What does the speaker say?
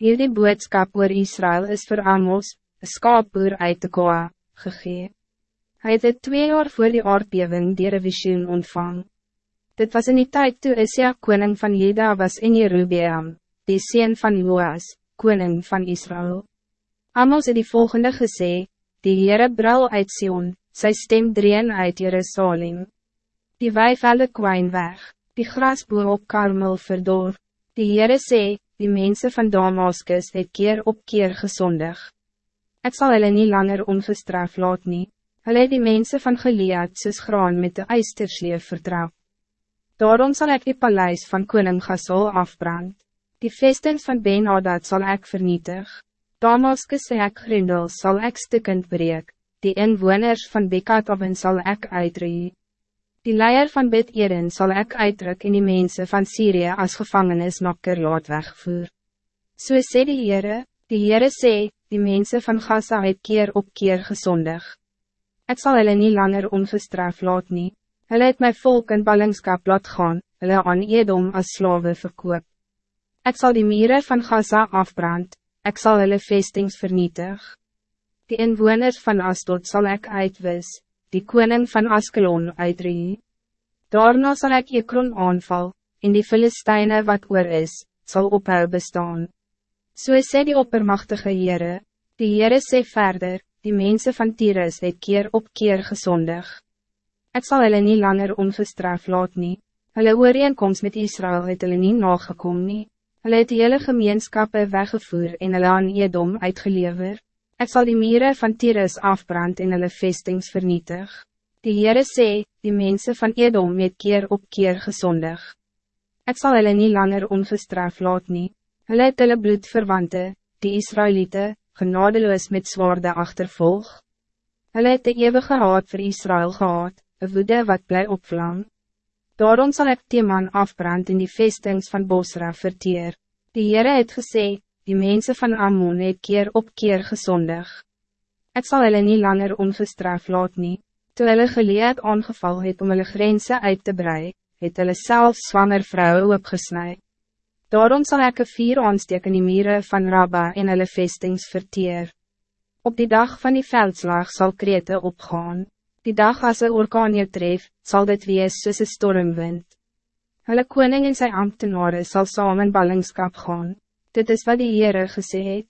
Hierdie boodskap oor Israël is voor Amos, een skaapboer uit de Koa, gegee. Hij het het twee jaar voor die aardbeving die visioen ontvang. Dit was in die tijd toe Isia koning van Juda was in Jerubeam, die sien van Joas, koning van Israël. Amos het die volgende gesê, die Heere brul uit Sion, sy stem dreen uit Jerusalem. Die weivelde kwijn weg, die grasboom op Karmel verdor. Die Heere sê, die mensen van Damaskus het keer op keer gezondig. Ik zal hulle niet langer ongestraf laat nie. Hulle het die mensen van Gilead soos graan met de eistersleef vertrouw. Daarom zal ik die paleis van koning Gasol afbrand. Die vestings van Ben-Hadad zal ik vernietig. Damaskus sê ek grendel sal ek stukkend breek. Die inwoners van Bekatoven zal ik uitree. Die leier van Bid Eren zal ik uitdruk in die mensen van Syrië als gevangenis nakker laat wegvoer. So sê die Heere, die Heere sê, die mensen van Gaza het keer op keer gezondig. Ik zal hulle niet langer ongestraf laat nie. Hulle het my volk in ballingskap laat gaan, hulle aan Edom as slawe verkoop. Ik zal die mieren van Gaza afbrand, ik zal hulle vestings vernietig. Die inwoners van Asdod zal ik uitwis die koning van Askelon uitrie. Daarna zal ik Ekron aanval, en die Filisteine wat oor is, zal ophou bestaan. So sê die oppermachtige Heere, die Heere sê verder, die mensen van Tyrus het keer op keer gezondig. Ik zal hulle niet langer ongestraf laat nie, hulle ooreenkomst met Israël het hulle nie nagekom nie, hulle het die hele gemeenskappe weggevoer en hulle aan Edom uitgeleverd. Ik zal die mieren van Tyrus afbrand en hulle vestings vernietig. Die Heere sê, die mensen van Edom het keer op keer gezondig. Ik zal hulle niet langer ongestraf laat nie. Hulle het hulle bloedverwante, die Israëlieten, genadeloos met zwaarde achtervolg. Hulle het de eeuwige haat voor Israël gehad, een woede wat bly opvlam. Daarom zal ik die man afbrand in die vestings van Bosra verteer. Die Heere het gesê, die mensen van Ammon het keer op keer gezondig. Ik zal hulle niet langer ongestraf laat nie, toe hulle geleerd aangeval het om hulle grense uit te brei, het hulle self zwanger vrouwen opgesnij. Daarom zal ik een vier aansteek in die mieren van Rabba en hulle vestings verteer. Op die dag van die veldslag zal Krete opgaan. Die dag als een orkaan je tref, zal dit wees soos een stormwind. Hulle koning en sy ambtenare sal saam in ballingskap gaan. Dit is wat die Heere gesê het.